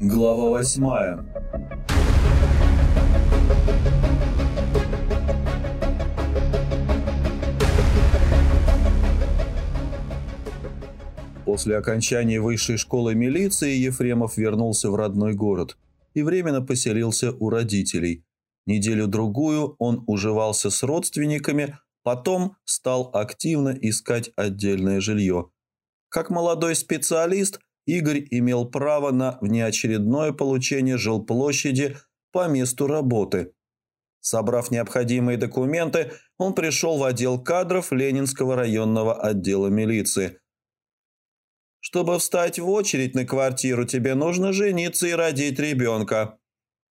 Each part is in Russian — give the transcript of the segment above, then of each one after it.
Глава восьмая После окончания высшей школы милиции Ефремов вернулся в родной город и временно поселился у родителей. Неделю-другую он уживался с родственниками, потом стал активно искать отдельное жилье. Как молодой специалист, Игорь имел право на внеочередное получение жилплощади по месту работы. Собрав необходимые документы, он пришел в отдел кадров Ленинского районного отдела милиции – чтобы встать в очередь на квартиру, тебе нужно жениться и родить ребенка»,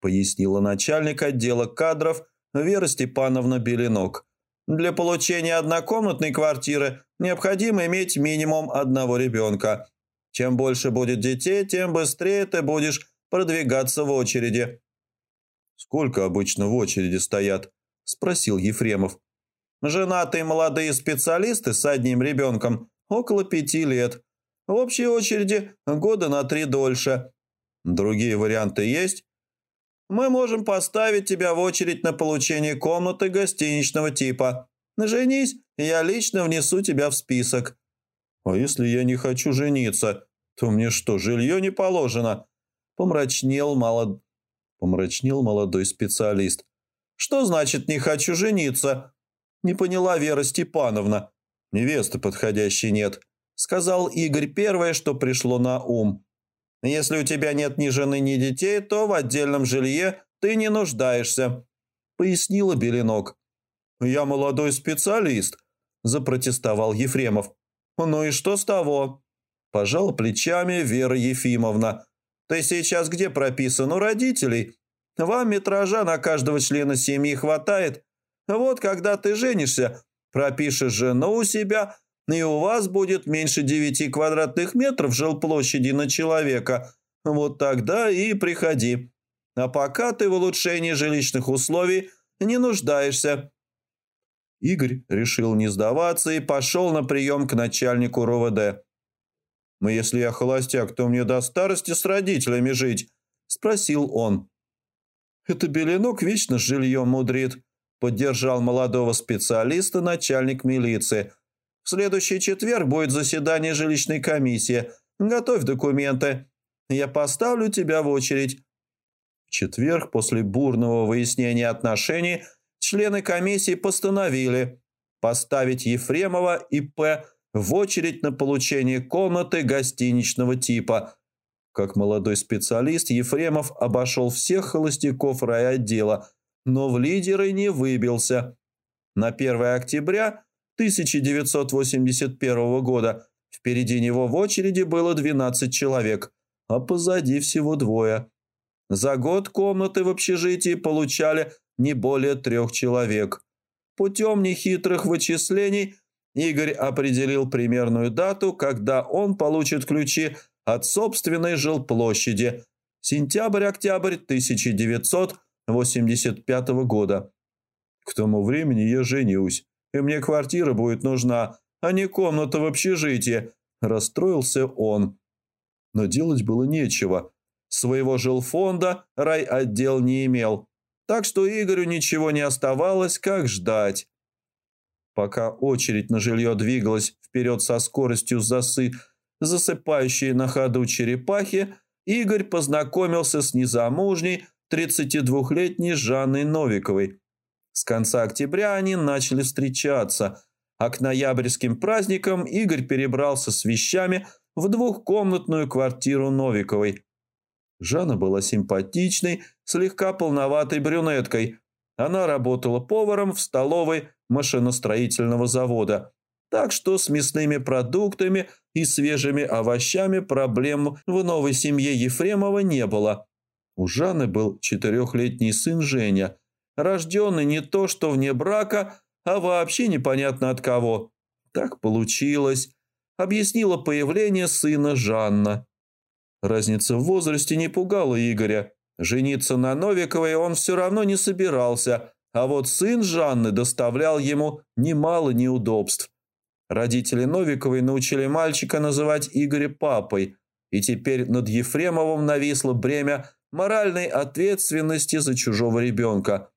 пояснила начальник отдела кадров Вера Степановна Беленок. «Для получения однокомнатной квартиры необходимо иметь минимум одного ребенка. Чем больше будет детей, тем быстрее ты будешь продвигаться в очереди». «Сколько обычно в очереди стоят?» – спросил Ефремов. «Женатые молодые специалисты с одним ребенком около пяти лет. В общей очереди года на три дольше. Другие варианты есть? Мы можем поставить тебя в очередь на получение комнаты гостиничного типа. Женись, я лично внесу тебя в список. А если я не хочу жениться, то мне что, жилье не положено? Помрачнел, молод... Помрачнел молодой специалист. Что значит «не хочу жениться»? Не поняла Вера Степановна. Невесты подходящей нет сказал Игорь первое, что пришло на ум. «Если у тебя нет ни жены, ни детей, то в отдельном жилье ты не нуждаешься», — пояснила Беленок. «Я молодой специалист», — запротестовал Ефремов. «Ну и что с того?» – пожала плечами Вера Ефимовна. «Ты сейчас где прописан у родителей? Вам метража на каждого члена семьи хватает. Вот когда ты женишься, пропишешь жену у себя, и у вас будет меньше 9 квадратных метров жилплощади на человека. Вот тогда и приходи. А пока ты в улучшении жилищных условий не нуждаешься». Игорь решил не сдаваться и пошел на прием к начальнику РОВД. «Но если я холостяк, то мне до старости с родителями жить?» – спросил он. «Это Беленок вечно с жильем мудрит», – поддержал молодого специалиста начальник милиции – в следующий четверг будет заседание жилищной комиссии. Готовь документы. Я поставлю тебя в очередь». В четверг, после бурного выяснения отношений, члены комиссии постановили поставить Ефремова и П. в очередь на получение комнаты гостиничного типа. Как молодой специалист, Ефремов обошел всех холостяков райотдела, но в лидеры не выбился. На 1 октября 1981 года. Впереди него в очереди было 12 человек, а позади всего двое. За год комнаты в общежитии получали не более трех человек. Путем нехитрых вычислений Игорь определил примерную дату, когда он получит ключи от собственной жилплощади. Сентябрь-октябрь 1985 года. К тому времени я женюсь и мне квартира будет нужна, а не комната в общежитии», – расстроился он. Но делать было нечего. Своего жилфонда райотдел не имел, так что Игорю ничего не оставалось, как ждать. Пока очередь на жилье двигалась вперед со скоростью засы, засыпающей на ходу черепахи, Игорь познакомился с незамужней 32-летней Жанной Новиковой, с конца октября они начали встречаться, а к ноябрьским праздникам Игорь перебрался с вещами в двухкомнатную квартиру Новиковой. Жанна была симпатичной, слегка полноватой брюнеткой. Она работала поваром в столовой машиностроительного завода. Так что с мясными продуктами и свежими овощами проблем в новой семье Ефремова не было. У Жанны был четырехлетний сын Женя – рожденный не то что вне брака, а вообще непонятно от кого. Так получилось, объяснила появление сына Жанна. Разница в возрасте не пугала Игоря. Жениться на Новиковой он все равно не собирался, а вот сын Жанны доставлял ему немало неудобств. Родители Новиковой научили мальчика называть Игоря папой, и теперь над Ефремовым нависло бремя моральной ответственности за чужого ребенка.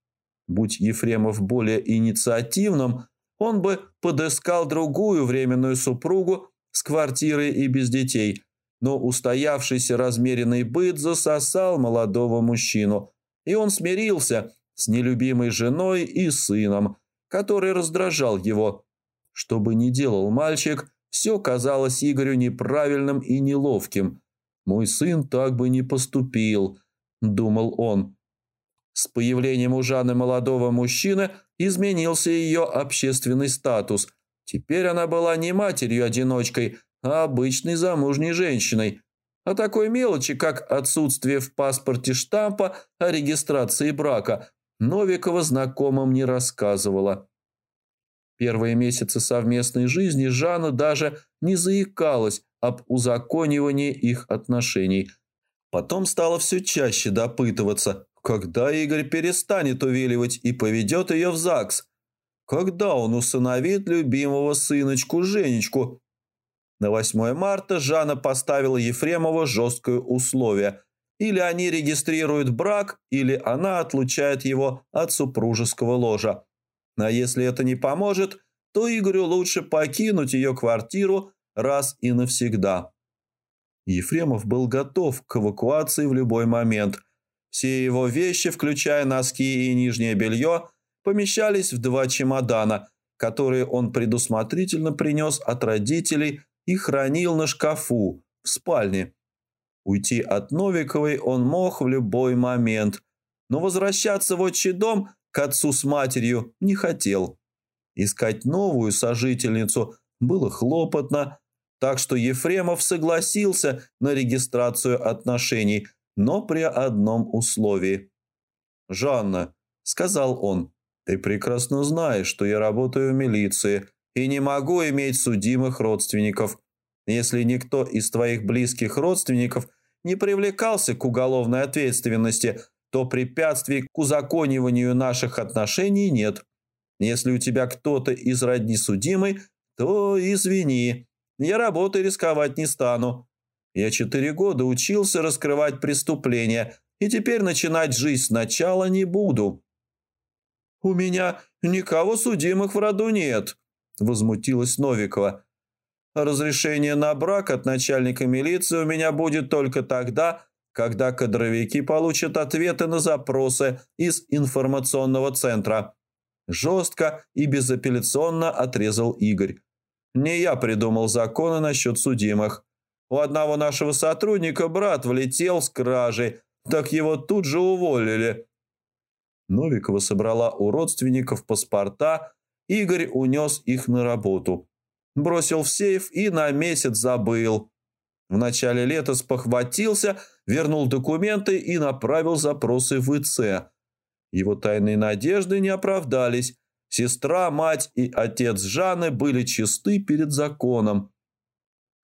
Будь Ефремов более инициативным, он бы подыскал другую временную супругу с квартирой и без детей, но устоявшийся размеренный быт засосал молодого мужчину, и он смирился с нелюбимой женой и сыном, который раздражал его. Что бы ни делал мальчик, все казалось Игорю неправильным и неловким. «Мой сын так бы не поступил», – думал он. С появлением у Жанны молодого мужчины изменился ее общественный статус. Теперь она была не матерью-одиночкой, а обычной замужней женщиной. О такой мелочи, как отсутствие в паспорте штампа о регистрации брака, Новикова знакомым не рассказывала. Первые месяцы совместной жизни Жанна даже не заикалась об узаконивании их отношений. Потом стала все чаще допытываться, когда Игорь перестанет увиливать и поведет ее в ЗАГС. Когда он усыновит любимого сыночку Женечку. На 8 марта Жанна поставила Ефремову жесткое условие. Или они регистрируют брак, или она отлучает его от супружеского ложа. А если это не поможет, то Игорю лучше покинуть ее квартиру раз и навсегда. Ефремов был готов к эвакуации в любой момент. Все его вещи, включая носки и нижнее белье, помещались в два чемодана, которые он предусмотрительно принес от родителей и хранил на шкафу в спальне. Уйти от Новиковой он мог в любой момент, но возвращаться в отчий дом к отцу с матерью не хотел. Искать новую сожительницу было хлопотно, так что Ефремов согласился на регистрацию отношений, но при одном условии. «Жанна», — сказал он, — «ты прекрасно знаешь, что я работаю в милиции и не могу иметь судимых родственников. Если никто из твоих близких родственников не привлекался к уголовной ответственности, то препятствий к узакониванию наших отношений нет. Если у тебя кто-то из родни судимый, то извини, я работой рисковать не стану. Я четыре года учился раскрывать преступления, и теперь начинать жизнь сначала не буду». «У меня никого судимых в роду нет», – возмутилась Новикова. «Разрешение на брак от начальника милиции у меня будет только тогда, когда кадровики получат ответы на запросы из информационного центра. Жестко и безапелляционно отрезал Игорь. Не я придумал законы насчет судимых. У одного нашего сотрудника брат влетел с кражей, так его тут же уволили. Новикова собрала у родственников паспорта, Игорь унес их на работу. Бросил в сейф и на месяц забыл. В начале лета спохватился, вернул документы и направил запросы в ИЦ. Его тайные надежды не оправдались. Сестра, мать и отец Жанны были чисты перед законом.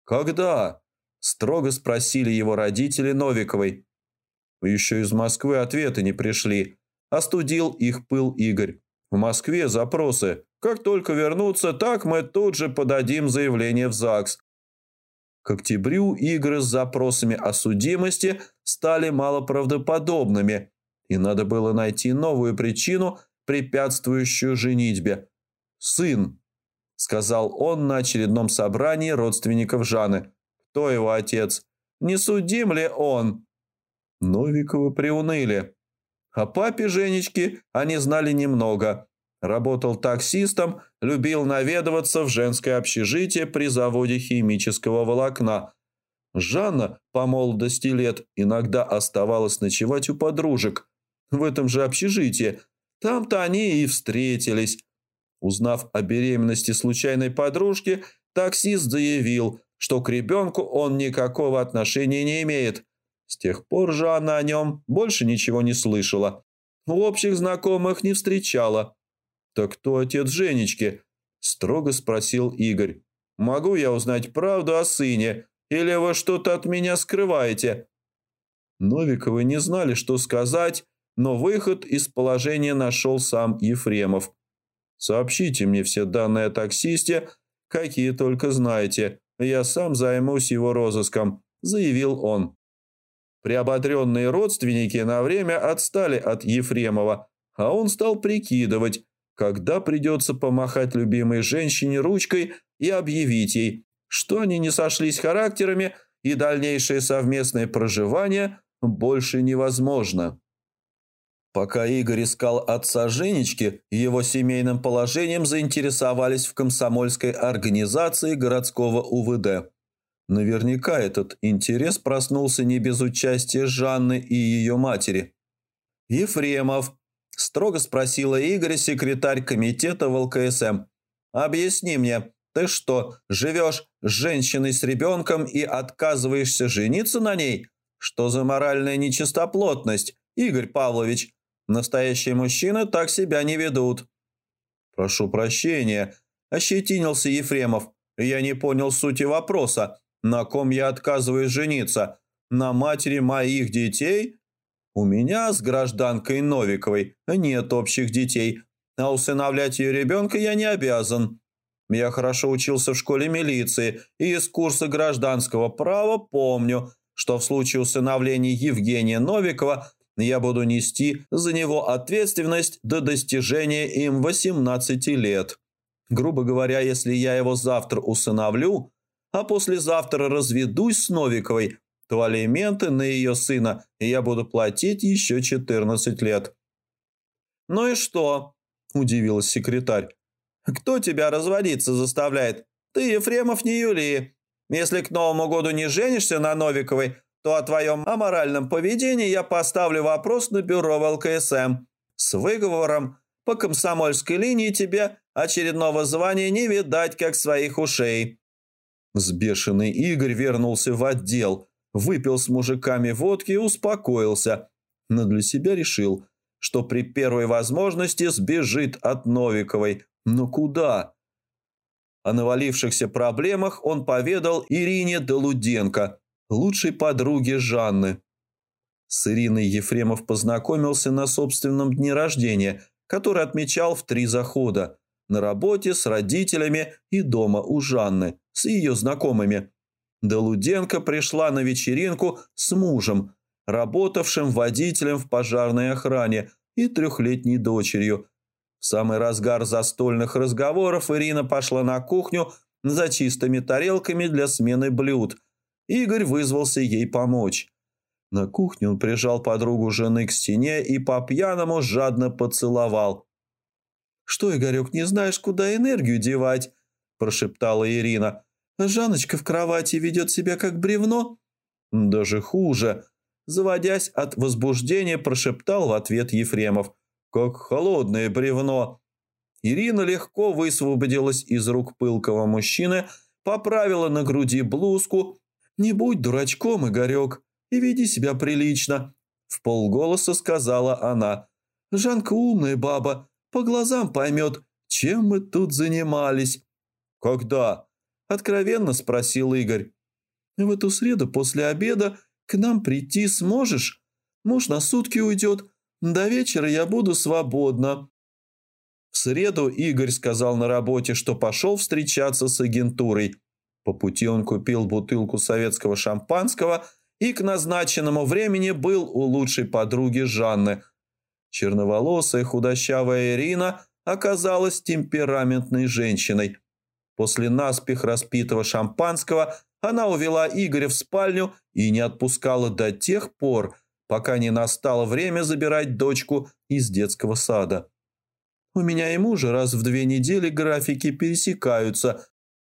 «Когда?» – строго спросили его родители Новиковой. Еще из Москвы ответы не пришли. Остудил их пыл Игорь. В Москве запросы. Как только вернутся, так мы тут же подадим заявление в ЗАГС. К октябрю игры с запросами о судимости стали малоправдоподобными, и надо было найти новую причину, препятствующую женитьбе. «Сын», — сказал он на очередном собрании родственников Жаны. «Кто его отец? Не судим ли он?» Новиковы приуныли. О папе Женечки они знали немного. Работал таксистом, любил наведываться в женское общежитие при заводе химического волокна. Жанна по молодости лет иногда оставалась ночевать у подружек. В этом же общежитии. Там-то они и встретились. Узнав о беременности случайной подружки, таксист заявил, что к ребенку он никакого отношения не имеет. С тех пор Жанна о нем больше ничего не слышала. У общих знакомых не встречала. «Так кто отец Женечки?» – строго спросил Игорь. «Могу я узнать правду о сыне? Или вы что-то от меня скрываете?» Новиковы не знали, что сказать, но выход из положения нашел сам Ефремов. «Сообщите мне все данные о таксисте, какие только знаете. Я сам займусь его розыском», – заявил он. Приободренные родственники на время отстали от Ефремова, а он стал прикидывать, когда придется помахать любимой женщине ручкой и объявить ей, что они не сошлись характерами и дальнейшее совместное проживание больше невозможно. Пока Игорь искал отца Женечки, его семейным положением заинтересовались в комсомольской организации городского УВД. Наверняка этот интерес проснулся не без участия Жанны и ее матери. «Ефремов», – строго спросила Игорь, секретарь комитета в ЛКСМ, – «объясни мне, ты что, живешь с женщиной с ребенком и отказываешься жениться на ней? Что за моральная нечистоплотность, Игорь Павлович?» Настоящие мужчины так себя не ведут». «Прошу прощения», – ощетинился Ефремов. «Я не понял сути вопроса. На ком я отказываюсь жениться? На матери моих детей? У меня с гражданкой Новиковой нет общих детей, а усыновлять ее ребенка я не обязан. Я хорошо учился в школе милиции и из курса гражданского права помню, что в случае усыновления Евгения Новикова я буду нести за него ответственность до достижения им 18 лет. Грубо говоря, если я его завтра усыновлю, а послезавтра разведусь с Новиковой, то алименты на ее сына я буду платить еще 14 лет. «Ну и что?» – удивилась секретарь. «Кто тебя разводиться заставляет? Ты, Ефремов, не Юлии. Если к Новому году не женишься на Новиковой, то о твоем аморальном поведении я поставлю вопрос на бюро в ЛКСМ с выговором по комсомольской линии тебе очередного звания не видать, как своих ушей». Сбешенный Игорь вернулся в отдел, выпил с мужиками водки и успокоился, но для себя решил, что при первой возможности сбежит от Новиковой. Но куда? О навалившихся проблемах он поведал Ирине Долуденко, лучшей подруги Жанны. С Ириной Ефремов познакомился на собственном дне рождения, который отмечал в три захода – на работе, с родителями и дома у Жанны, с ее знакомыми. Долуденко пришла на вечеринку с мужем, работавшим водителем в пожарной охране и трехлетней дочерью. В самый разгар застольных разговоров Ирина пошла на кухню за чистыми тарелками для смены блюд – Игорь вызвался ей помочь. На кухне он прижал подругу жены к стене и по-пьяному жадно поцеловал. «Что, Игорек, не знаешь, куда энергию девать?» – прошептала Ирина. «Жаночка в кровати ведет себя как бревно?» «Даже хуже», – заводясь от возбуждения, прошептал в ответ Ефремов. «Как холодное бревно!» Ирина легко высвободилась из рук пылкого мужчины, поправила на груди блузку «Не будь дурачком, Игорек, и веди себя прилично», – в полголоса сказала она. «Жанка умная баба, по глазам поймет, чем мы тут занимались». «Когда?» – откровенно спросил Игорь. «В эту среду после обеда к нам прийти сможешь? Муж на сутки уйдет, до вечера я буду свободна». В среду Игорь сказал на работе, что пошел встречаться с агентурой – по пути он купил бутылку советского шампанского и к назначенному времени был у лучшей подруги Жанны. Черноволосая худощавая Ирина оказалась темпераментной женщиной. После наспех распитого шампанского она увела Игоря в спальню и не отпускала до тех пор, пока не настало время забирать дочку из детского сада. «У меня и мужа раз в две недели графики пересекаются»,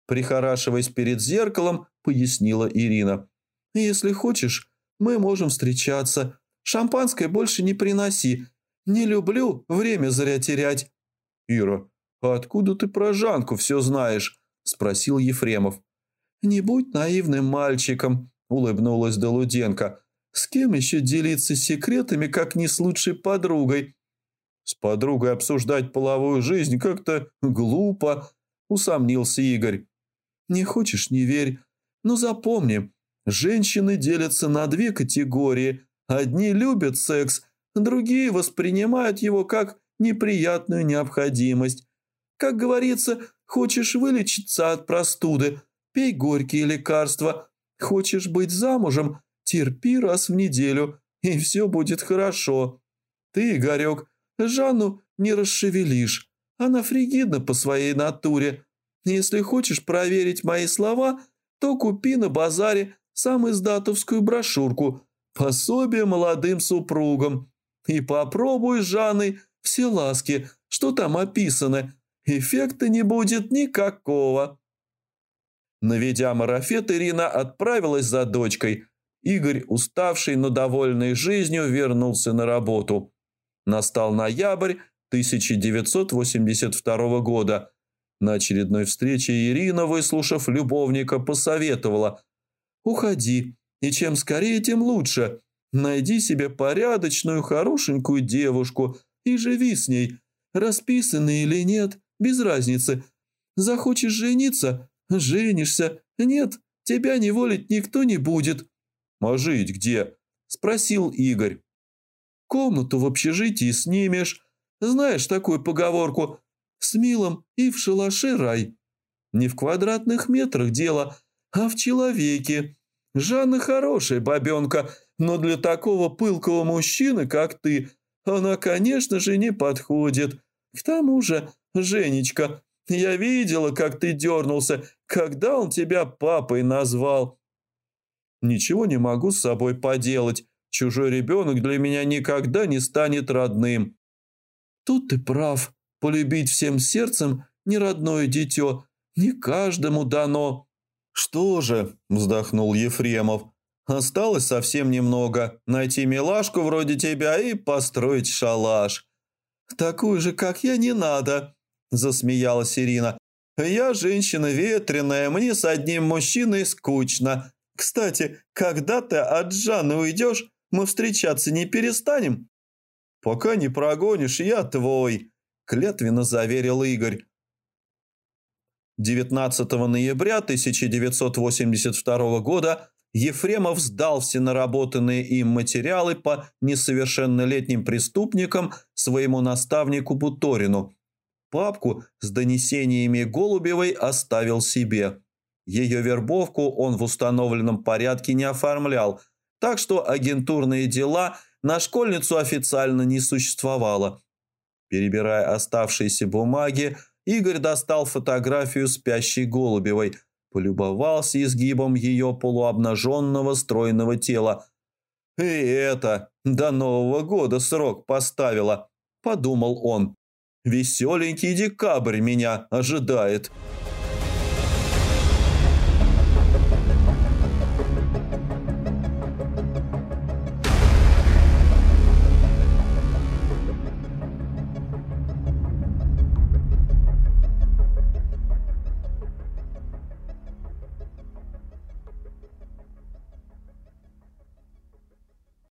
Прихорашиваясь перед зеркалом, пояснила Ирина. «Если хочешь, мы можем встречаться. Шампанское больше не приноси. Не люблю время зря терять». «Ира, а откуда ты про Жанку все знаешь?» – спросил Ефремов. «Не будь наивным мальчиком», – улыбнулась Долуденко. «С кем еще делиться секретами, как не с лучшей подругой?» «С подругой обсуждать половую жизнь как-то глупо», – усомнился Игорь. Не хочешь – не верь. Но запомни, женщины делятся на две категории. Одни любят секс, другие воспринимают его как неприятную необходимость. Как говорится, хочешь вылечиться от простуды, пей горькие лекарства. Хочешь быть замужем, терпи раз в неделю, и все будет хорошо. Ты, Игорек, Жанну не расшевелишь. Она фригидна по своей натуре. Если хочешь проверить мои слова, то купи на базаре сам издатовскую брошюрку «Пособие молодым супругам» и попробуй Жанной все ласки, что там описано. Эффекта не будет никакого. Наведя марафет, Ирина отправилась за дочкой. Игорь, уставший, но довольный жизнью, вернулся на работу. Настал ноябрь 1982 года. На очередной встрече Ирина, выслушав любовника, посоветовала «Уходи, и чем скорее, тем лучше. Найди себе порядочную, хорошенькую девушку и живи с ней. Расписанный или нет, без разницы. Захочешь жениться – женишься. Нет, тебя не волить никто не будет». «А жить где?» – спросил Игорь. «Комнату в общежитии снимешь. Знаешь такую поговорку «С милом и в шалаше рай». Не в квадратных метрах дело, а в человеке. Жанна хорошая бабенка, но для такого пылкого мужчины, как ты, она, конечно же, не подходит. К тому же, Женечка, я видела, как ты дернулся, когда он тебя папой назвал. Ничего не могу с собой поделать. Чужой ребенок для меня никогда не станет родным. Тут ты прав. Полюбить всем сердцем неродное дитё не каждому дано. «Что же?» – вздохнул Ефремов. «Осталось совсем немного. Найти милашку вроде тебя и построить шалаш». «Такую же, как я, не надо», – засмеялась Ирина. «Я женщина ветреная, мне с одним мужчиной скучно. Кстати, когда ты от Жанны уйдешь, мы встречаться не перестанем?» «Пока не прогонишь, я твой», – клятвенно заверил Игорь. 19 ноября 1982 года Ефремов сдал все наработанные им материалы по несовершеннолетним преступникам своему наставнику Буторину. Папку с донесениями Голубевой оставил себе. Ее вербовку он в установленном порядке не оформлял, так что агентурные дела на школьницу официально не существовало. Перебирая оставшиеся бумаги, Игорь достал фотографию спящей Голубевой, полюбовался изгибом ее полуобнаженного стройного тела. «И это до Нового года срок поставила», – подумал он. «Веселенький декабрь меня ожидает».